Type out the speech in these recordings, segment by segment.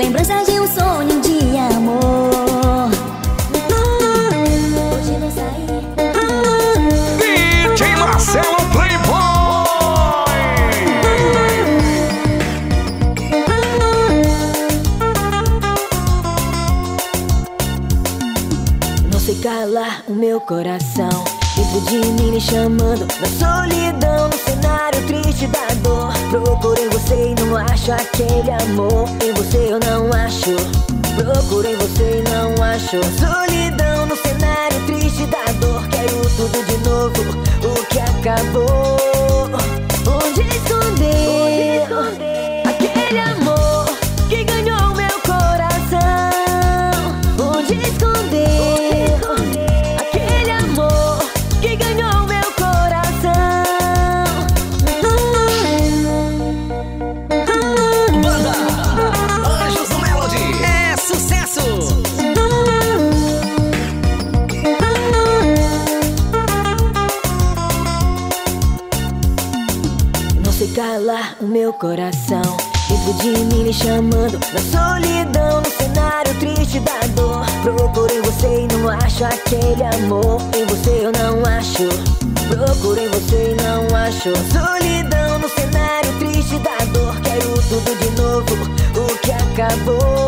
Lembrança de um sonho de amor. Hoje não saí DJ Marcelo Playboy. Não sei calar o meu coração. Dentro de mim me chamando Na solidão, no cenário triste da dor. Não acho aquele amor Em você eu não acho. Procurei você e não acho. Solidão no cenário triste da dor. Quero tudo de novo O que acabou Calar o meu coração. Dentro de mim me chamando Na solidão, no cenário triste da dor. Procurei você e não acho aquele amor. Em você eu não acho. Procurei você e não acho. Solidão no cenário triste da dor. Quero tudo de novo O que acabou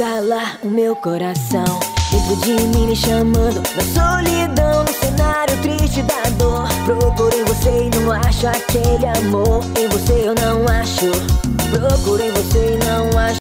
calar o meu coração. Dentro de mim me chamando Na solidão, no cenário triste da dor. Procurei você e não acho aquele amor. Em você eu não acho. Procurei você e